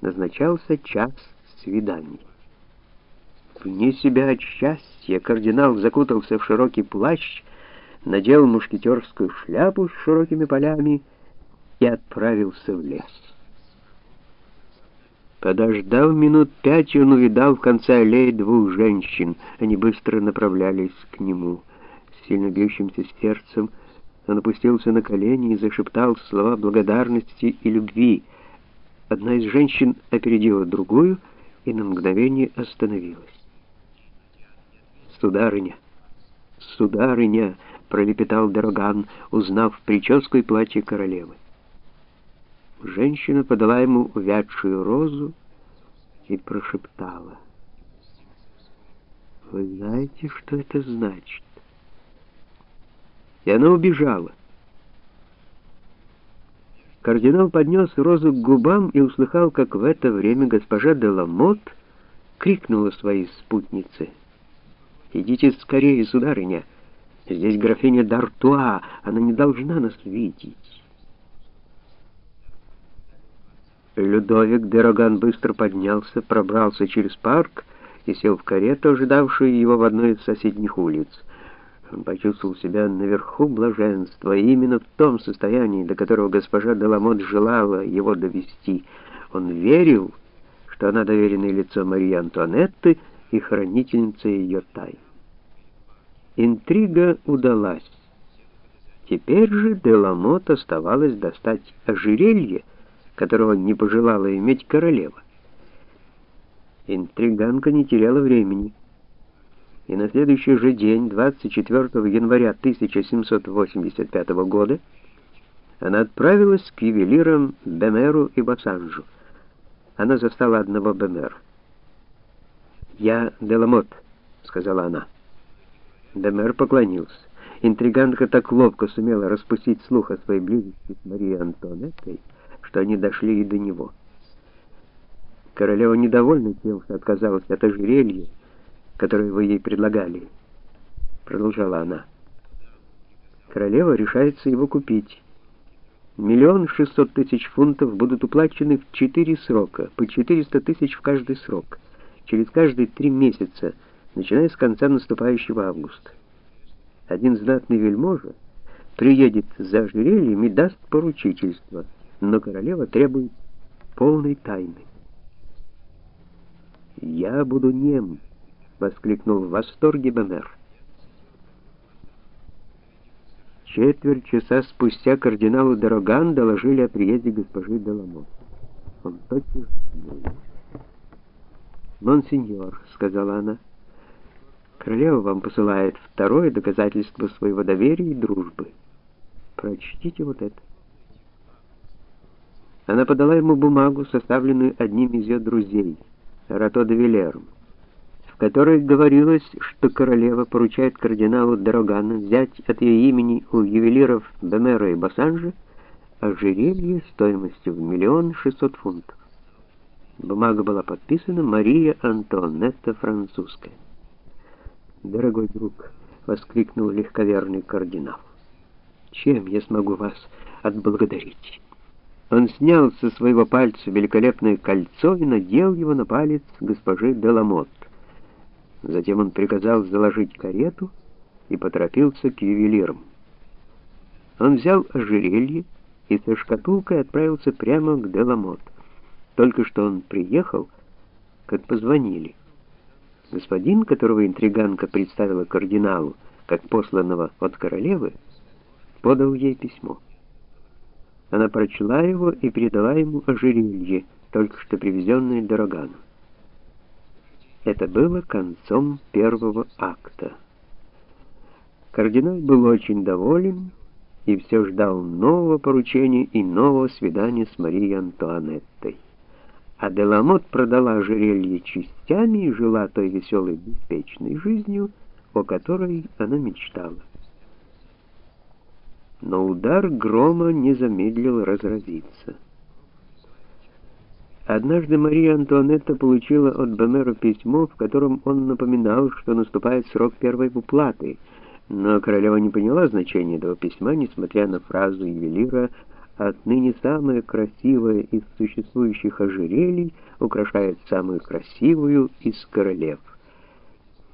назначался час свиданий. Вне себя от счастья кардинал закутался в широкий плащ, надел мушкетерскую шляпу с широкими полями и отправился в лес. Подождав минут пять, он увидал в конце аллеи двух женщин. Они быстро направлялись к нему. С сильно бьющимся сердцем он опустился на колени и зашептал слова благодарности и любви. Одна из женщин опередила другую и на мгновение остановилась. «Сударыня! Сударыня!» — пролепетал Дороган, узнав прическу и платье королевы. Женщина подала ему увядшую розу и прошептала. «Вы знаете, что это значит?» И она убежала. Кардинал поднес розу к губам и услыхал, как в это время госпожа Деламот крикнула своей спутнице — «Идите скорее, сударыня! Здесь графиня Д'Артуа, она не должна нас видеть!» Людовик Дероган быстро поднялся, пробрался через парк и сел в карету, ожидавшую его в одной из соседних улиц. Он почувствовал себя наверху блаженства, именно в том состоянии, до которого госпожа Деламот желала его довести. Он верил, что она доверенное лицо Марии Антуанетты, и хранительница ее тайн. Интрига удалась. Теперь же Деламот оставалось достать ожерелье, которого не пожелала иметь королева. Интриганка не теряла времени. И на следующий же день, 24 января 1785 года, она отправилась к ювелирам Бемеру и Басанжу. Она застала одного Бемера. «Я Деламот», — сказала она. Демер поклонился. Интриганка так ловко сумела распустить слух о своей близости с Марией Антуанеттой, что они дошли и до него. Королева недовольна тем, что отказалась от ожерелья, которое вы ей предлагали, продолжала она. Королева решается его купить. Миллион шестьсот тысяч фунтов будут уплачены в четыре срока, по четыреста тысяч в каждый срок через каждые три месяца, начиная с конца наступающего августа. Один знатный вельможа приедет за ожерельем и даст поручительство, но королева требует полной тайны. «Я буду нем!» — воскликнул в восторге Бенер. Четверть часа спустя кардиналу Дороган доложили о приезде госпожи Деламот. Он тотчас «Монсеньор», — сказала она, — «королева вам посылает второе доказательство своего доверия и дружбы. Прочтите вот это». Она подала ему бумагу, составленную одним из ее друзей, Рато де Вилером, которой говорилось, что королева поручает кардиналу Дорогану взять от ее имени у ювелиров Бемера и Бассанжа ожерелье стоимостью в миллион шестьсот фунтов. Бумага была подписана Мария Антуанетта Французская. «Дорогой друг», — воскликнул легковерный кардинал, — «чем я смогу вас отблагодарить?» Он снял со своего пальца великолепное кольцо и надел его на палец госпожи Деламот. Затем он приказал заложить карету и поторопился к ювелирам. Он взял ожерелье и со шкатулкой отправился прямо к Деламот. Только что он приехал, как позвонили. Господин, которого интриганка представила кардиналу, как посланного от королевы, подал ей письмо. Она прочла его и передала ему ожерелье, только что привезенное Дорогану. Это было концом первого акта. Кардинал был очень доволен и все ждал нового поручения и нового свидания с Марией Антуанеттой а Деламот продала ожерелье частями и жила той веселой беспечной жизнью, о которой она мечтала. Но удар грома не замедлил разразиться. Однажды Мария Антуанетта получила от Бомера письмо, в котором он напоминал, что наступает срок первой уплаты, но королева не поняла значения этого письма, несмотря на фразу ювелира отныне самое красивое из существующих ожерелий украшает самую красивую из королев.